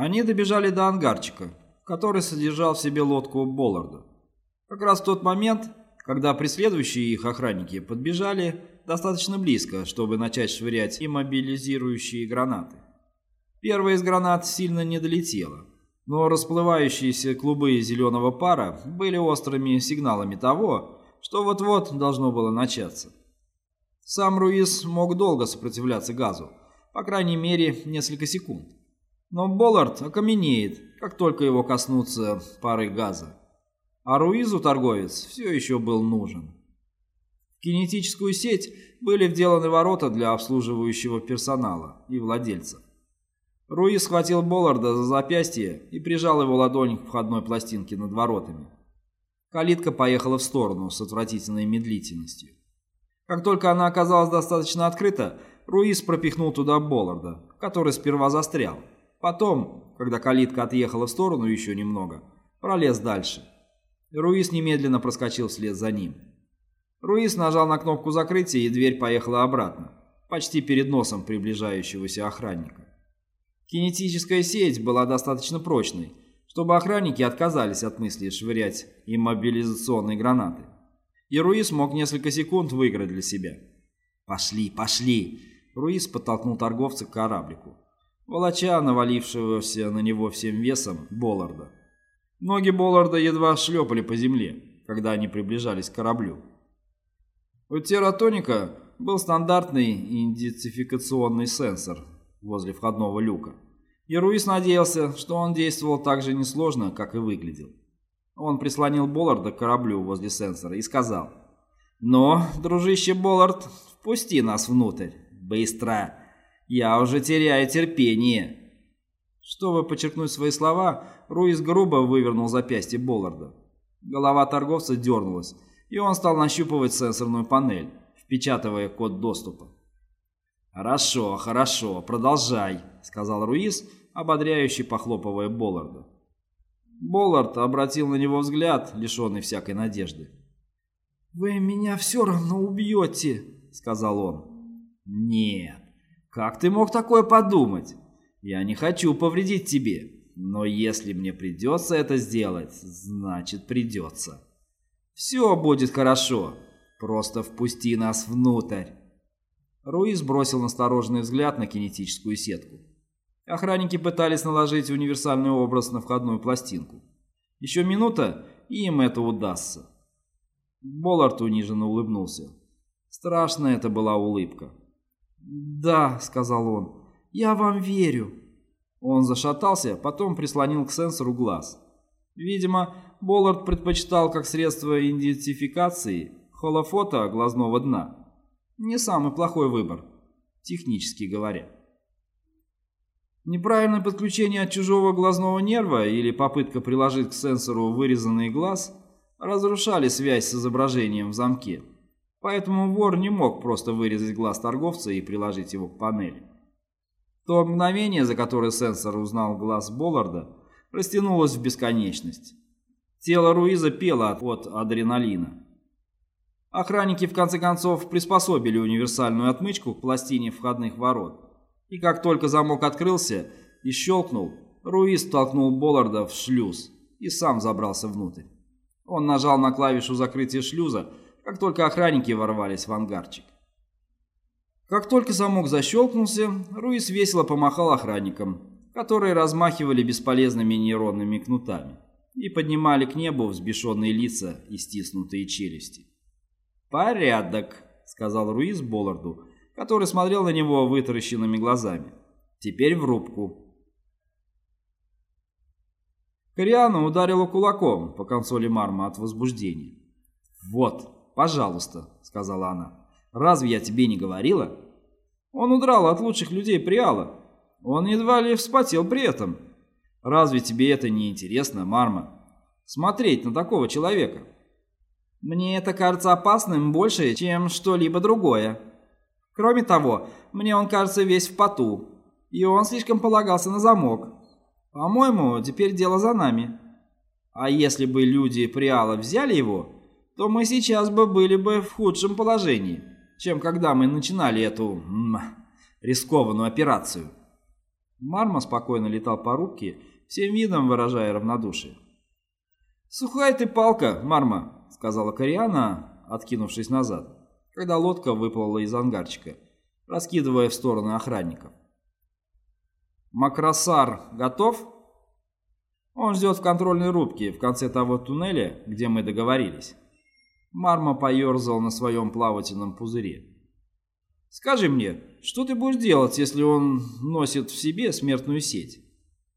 Они добежали до ангарчика, который содержал в себе лодку Болларда. Как раз в тот момент, когда преследующие их охранники подбежали достаточно близко, чтобы начать швырять иммобилизирующие гранаты. Первая из гранат сильно не долетела, но расплывающиеся клубы зеленого пара были острыми сигналами того, что вот-вот должно было начаться. Сам Руис мог долго сопротивляться газу, по крайней мере, несколько секунд. Но Боллард окаменеет, как только его коснутся пары газа. А Руизу торговец все еще был нужен. В кинетическую сеть были вделаны ворота для обслуживающего персонала и владельцев. Руиз схватил Болларда за запястье и прижал его ладонь к входной пластинке над воротами. Калитка поехала в сторону с отвратительной медлительностью. Как только она оказалась достаточно открыта, Руис пропихнул туда Болларда, который сперва застрял. Потом, когда калитка отъехала в сторону еще немного, пролез дальше. Руис немедленно проскочил вслед за ним. Руис нажал на кнопку закрытия, и дверь поехала обратно, почти перед носом приближающегося охранника. Кинетическая сеть была достаточно прочной, чтобы охранники отказались от мысли швырять иммобилизационные гранаты. И Руис мог несколько секунд выиграть для себя. «Пошли, пошли!» Руис подтолкнул торговца к кораблику, волоча навалившегося на него всем весом Болларда. Ноги Болларда едва шлепали по земле, когда они приближались к кораблю. У Тератоника был стандартный идентификационный сенсор возле входного люка. И Руис надеялся, что он действовал так же несложно, как и выглядел. Он прислонил Болларда к кораблю возле сенсора и сказал, «Но, дружище Боллард, впусти нас внутрь. Быстро! Я уже теряю терпение!» Чтобы подчеркнуть свои слова, Руис грубо вывернул запястье Болларда. Голова торговца дернулась, и он стал нащупывать сенсорную панель, впечатывая код доступа. «Хорошо, хорошо, продолжай», — сказал Руис, ободряющий похлопывая Болларда. Боллард обратил на него взгляд, лишенный всякой надежды. «Вы меня все равно убьете», — сказал он. «Нет, как ты мог такое подумать? Я не хочу повредить тебе, но если мне придется это сделать, значит придется. Все будет хорошо, просто впусти нас внутрь». Руис бросил настороженный взгляд на кинетическую сетку. Охранники пытались наложить универсальный образ на входную пластинку. Еще минута, и им это удастся. Боллард униженно улыбнулся. Страшная это была улыбка. «Да», — сказал он, — «я вам верю». Он зашатался, потом прислонил к сенсору глаз. Видимо, Боллард предпочитал как средство идентификации холофото глазного дна. Не самый плохой выбор, технически говоря. Неправильное подключение от чужого глазного нерва или попытка приложить к сенсору вырезанный глаз разрушали связь с изображением в замке. Поэтому вор не мог просто вырезать глаз торговца и приложить его к панели. То мгновение, за которое сенсор узнал глаз Болларда, растянулось в бесконечность. Тело Руиза пело от адреналина. Охранники в конце концов приспособили универсальную отмычку к пластине входных ворот. И как только замок открылся и щелкнул, Руис толкнул Болларда в шлюз и сам забрался внутрь. Он нажал на клавишу закрытия шлюза, как только охранники ворвались в ангарчик. Как только замок защелкнулся, Руис весело помахал охранникам, которые размахивали бесполезными нейронными кнутами и поднимали к небу взбешенные лица и стиснутые челюсти. «Порядок», — сказал Руиз Болларду, который смотрел на него вытаращенными глазами. «Теперь в рубку». Кориана ударила кулаком по консоли Марма от возбуждения. «Вот, пожалуйста», — сказала она. «Разве я тебе не говорила?» Он удрал от лучших людей Приала. Он едва ли вспотел при этом. Разве тебе это не интересно, Марма? Смотреть на такого человека?» Мне это кажется опасным больше, чем что-либо другое. Кроме того, мне он кажется весь в поту, и он слишком полагался на замок. По-моему, теперь дело за нами. А если бы люди Приала взяли его, то мы сейчас бы были бы в худшем положении, чем когда мы начинали эту м, рискованную операцию. Марма спокойно летал по рубке, всем видом выражая равнодушие. «Сухая ты палка, Марма», — сказала Кориана, откинувшись назад, когда лодка выплыла из ангарчика, раскидывая в стороны охранников. «Макросар готов?» «Он ждет в контрольной рубке в конце того туннеля, где мы договорились». Марма поерзал на своем плавательном пузыре. «Скажи мне, что ты будешь делать, если он носит в себе смертную сеть?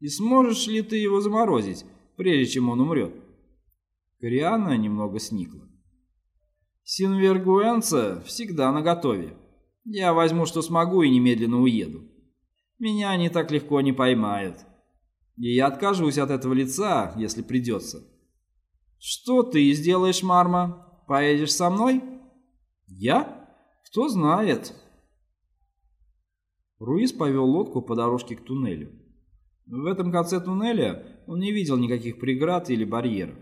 И сможешь ли ты его заморозить, прежде чем он умрет?» Кориана немного сникла. «Синвергуэнца всегда наготове. Я возьму, что смогу, и немедленно уеду. Меня они так легко не поймают. И я откажусь от этого лица, если придется. Что ты сделаешь, Марма? Поедешь со мной? Я? Кто знает. Руис повел лодку по дорожке к туннелю. В этом конце туннеля он не видел никаких преград или барьеров.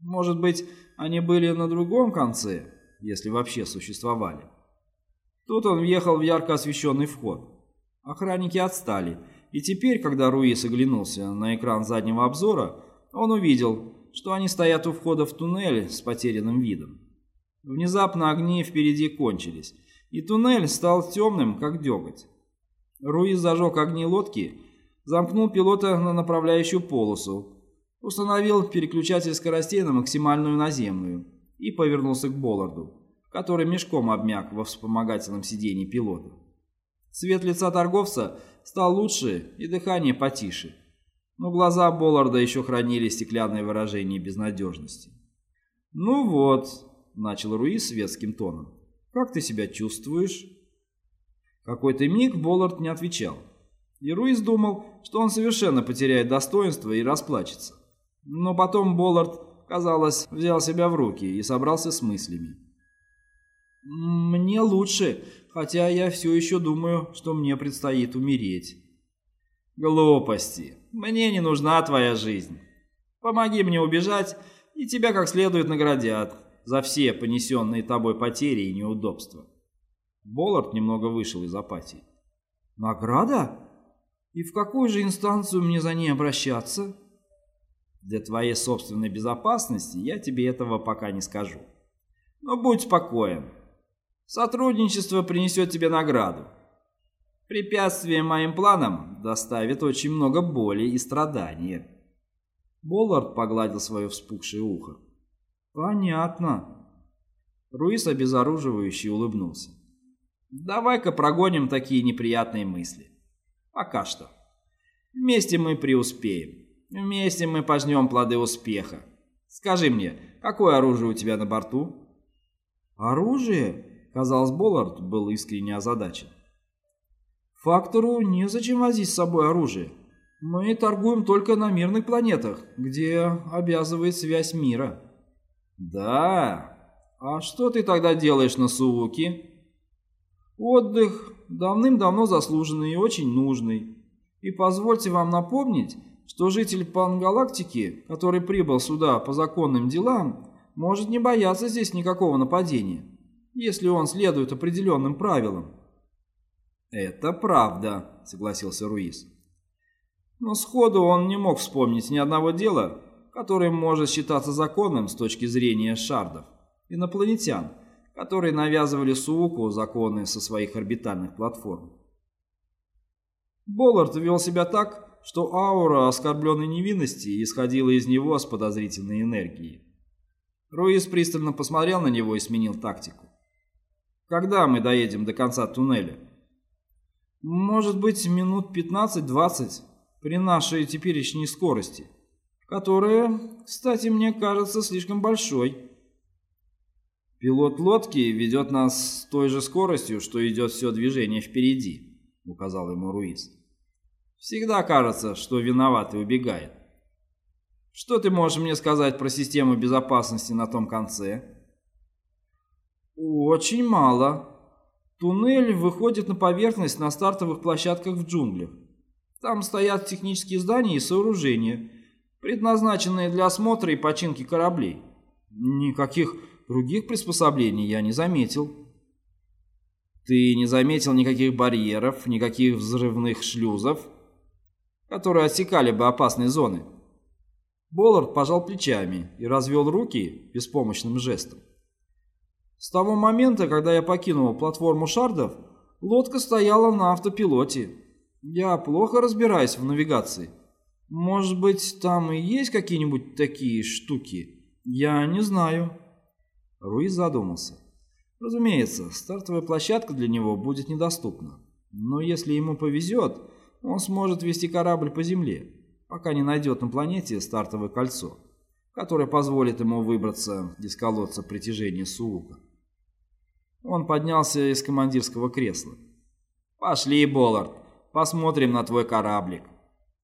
Может быть, они были на другом конце, если вообще существовали. Тут он въехал в ярко освещенный вход. Охранники отстали, и теперь, когда Руис оглянулся на экран заднего обзора, он увидел, что они стоят у входа в туннель с потерянным видом. Внезапно огни впереди кончились, и туннель стал темным, как деготь. Руис зажег огни лодки, замкнул пилота на направляющую полосу, установил переключатель скоростей на максимальную наземную и повернулся к Болларду, который мешком обмяк во вспомогательном сиденье пилота. Цвет лица торговца стал лучше и дыхание потише, но глаза Болларда еще хранили стеклянное выражение безнадежности. «Ну вот», — начал Руи светским тоном, — «как ты себя чувствуешь?» Какой-то миг Боллард не отвечал, и Руис думал, что он совершенно потеряет достоинство и расплачется. Но потом Боллард, казалось, взял себя в руки и собрался с мыслями. «Мне лучше, хотя я все еще думаю, что мне предстоит умереть». «Глупости. Мне не нужна твоя жизнь. Помоги мне убежать, и тебя как следует наградят за все понесенные тобой потери и неудобства». Боллард немного вышел из апатии. «Награда? И в какую же инстанцию мне за ней обращаться?» «Для твоей собственной безопасности я тебе этого пока не скажу. Но будь спокоен, Сотрудничество принесет тебе награду. Препятствие моим планам доставит очень много боли и страдания. Боллард погладил свое вспухшее ухо. Понятно. Руис обезоруживающе улыбнулся. Давай-ка прогоним такие неприятные мысли. Пока что. Вместе мы преуспеем. Вместе мы пожнем плоды успеха. Скажи мне, какое оружие у тебя на борту? Оружие? Казалось, Боллард был искренне озадачен. «Фактору незачем возить с собой оружие. Мы торгуем только на мирных планетах, где обязывает связь мира». «Да? А что ты тогда делаешь на Сууке?» «Отдых давным-давно заслуженный и очень нужный. И позвольте вам напомнить, что житель Пангалактики, который прибыл сюда по законным делам, может не бояться здесь никакого нападения» если он следует определенным правилам. «Это правда», — согласился Руис. Но сходу он не мог вспомнить ни одного дела, которое может считаться законным с точки зрения шардов, инопланетян, которые навязывали Сууку законы со своих орбитальных платформ. Боллард вел себя так, что аура оскорбленной невинности исходила из него с подозрительной энергией. Руис пристально посмотрел на него и сменил тактику. Когда мы доедем до конца туннеля? Может быть, минут 15-20 при нашей теперешней скорости, которая, кстати, мне кажется слишком большой. Пилот лодки ведет нас с той же скоростью, что идет все движение впереди, указал ему Руис. Всегда кажется, что виноватый убегает. Что ты можешь мне сказать про систему безопасности на том конце? Очень мало. Туннель выходит на поверхность на стартовых площадках в джунглях. Там стоят технические здания и сооружения, предназначенные для осмотра и починки кораблей. Никаких других приспособлений я не заметил. Ты не заметил никаких барьеров, никаких взрывных шлюзов? которые отсекали бы опасные зоны. Боллард пожал плечами и развел руки беспомощным жестом. С того момента, когда я покинул платформу шардов, лодка стояла на автопилоте. Я плохо разбираюсь в навигации. Может быть, там и есть какие-нибудь такие штуки? Я не знаю. Руиз задумался. Разумеется, стартовая площадка для него будет недоступна. Но если ему повезет, он сможет вести корабль по земле, пока не найдет на планете стартовое кольцо, которое позволит ему выбраться из колодца притяжения Суука. Он поднялся из командирского кресла. «Пошли, Боллард, посмотрим на твой кораблик.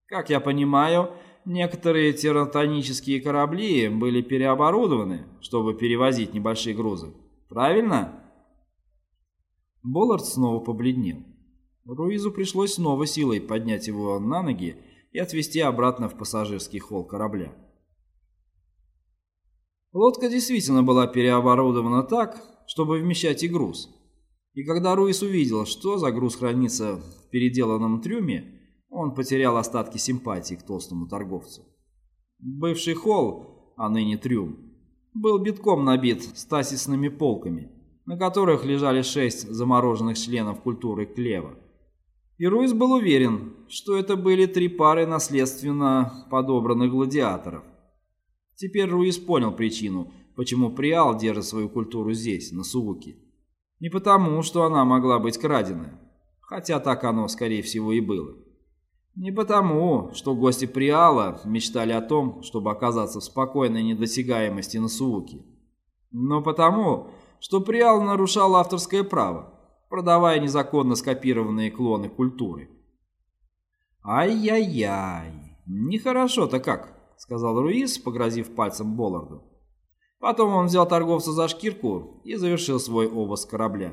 Как я понимаю, некоторые тератонические корабли были переоборудованы, чтобы перевозить небольшие грузы. Правильно?» Боллард снова побледнел. Руизу пришлось снова силой поднять его на ноги и отвезти обратно в пассажирский холл корабля. Лодка действительно была переоборудована так, чтобы вмещать и груз. И когда Руис увидел, что за груз хранится в переделанном трюме, он потерял остатки симпатии к толстому торговцу. Бывший холл, а ныне трюм, был битком набит стасисными полками, на которых лежали шесть замороженных членов культуры Клева. И Руис был уверен, что это были три пары наследственно подобранных гладиаторов. Теперь Руис понял причину, почему Приал держит свою культуру здесь, на Сууке. Не потому, что она могла быть краденая, хотя так оно, скорее всего, и было. Не потому, что гости Приала мечтали о том, чтобы оказаться в спокойной недосягаемости на Сууке, но потому, что Приал нарушал авторское право продавая незаконно скопированные клоны культуры. «Ай-яй-яй, нехорошо-то как», — сказал Руис, погрозив пальцем Болларду. Потом он взял торговца за шкирку и завершил свой обыск корабля.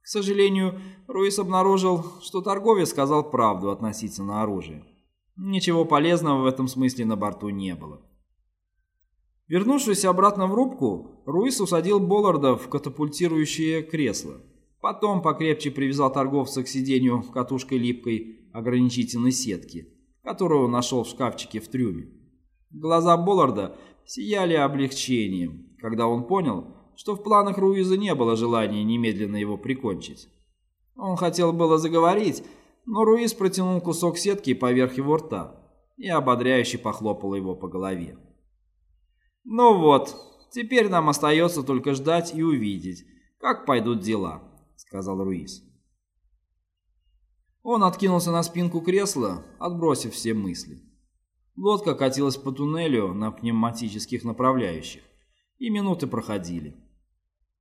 К сожалению, Руис обнаружил, что торговец сказал правду относительно оружия. Ничего полезного в этом смысле на борту не было. Вернувшись обратно в рубку, Руис усадил Болларда в катапультирующее кресло. Потом покрепче привязал торговца к сиденью катушкой липкой ограничительной сетки, которую он нашел в шкафчике в трюме. Глаза Болларда сияли облегчением, когда он понял, что в планах Руиза не было желания немедленно его прикончить. Он хотел было заговорить, но Руиз протянул кусок сетки поверх его рта и ободряюще похлопал его по голове. «Ну вот, теперь нам остается только ждать и увидеть, как пойдут дела» сказал Руис. Он откинулся на спинку кресла, отбросив все мысли. Лодка катилась по туннелю на пневматических направляющих, и минуты проходили.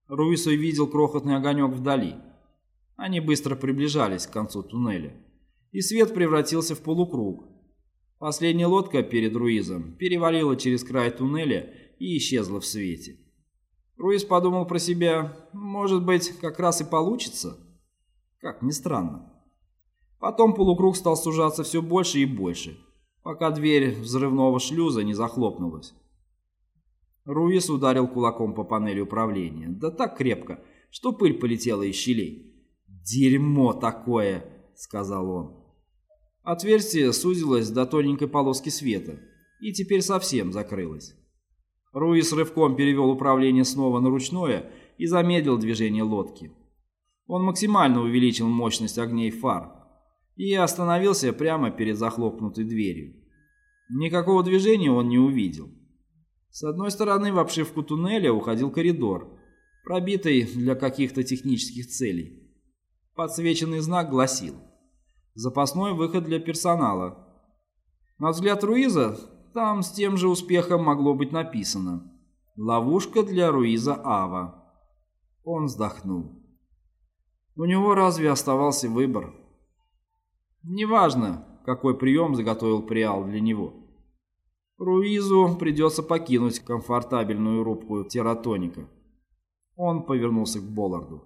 Руис увидел крохотный огонек вдали. Они быстро приближались к концу туннеля, и свет превратился в полукруг. Последняя лодка перед Руизом перевалила через край туннеля и исчезла в свете. Руис подумал про себя, может быть, как раз и получится. Как ни странно. Потом полукруг стал сужаться все больше и больше, пока дверь взрывного шлюза не захлопнулась. Руис ударил кулаком по панели управления, да так крепко, что пыль полетела из щелей. «Дерьмо такое!» — сказал он. Отверстие сузилось до тоненькой полоски света и теперь совсем закрылось. Руис рывком перевел управление снова на ручное и замедлил движение лодки. Он максимально увеличил мощность огней фар и остановился прямо перед захлопнутой дверью. Никакого движения он не увидел. С одной стороны в обшивку туннеля уходил коридор, пробитый для каких-то технических целей. Подсвеченный знак гласил «Запасной выход для персонала». На взгляд Руиза там с тем же успехом могло быть написано «Ловушка для Руиза Ава». Он вздохнул. У него разве оставался выбор? Неважно, какой прием заготовил Приал для него. Руизу придется покинуть комфортабельную рубку тератоника. Он повернулся к Болларду.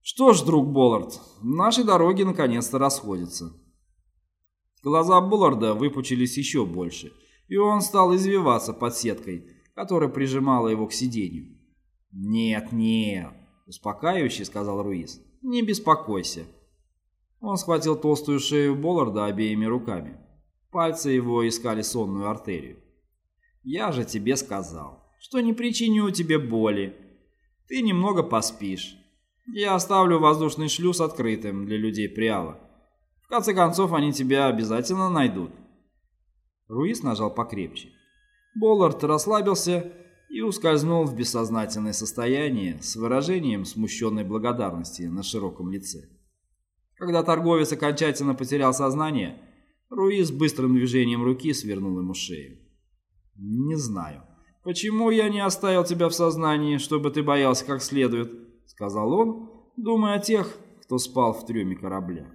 «Что ж, друг Боллард, наши дороги наконец-то расходятся». Глаза Булларда выпучились еще больше, и он стал извиваться под сеткой, которая прижимала его к сиденью. «Нет, нет», — успокаивающе сказал Руис, — «не беспокойся». Он схватил толстую шею Болларда обеими руками. Пальцы его искали сонную артерию. «Я же тебе сказал, что не причиню тебе боли. Ты немного поспишь. Я оставлю воздушный шлюз открытым для людей Приала. В конце концов, они тебя обязательно найдут». Руис нажал покрепче. Боллард расслабился и ускользнул в бессознательное состояние с выражением смущенной благодарности на широком лице. Когда торговец окончательно потерял сознание, Руис быстрым движением руки свернул ему шею. «Не знаю, почему я не оставил тебя в сознании, чтобы ты боялся как следует», — сказал он, думая о тех, кто спал в трюме корабля.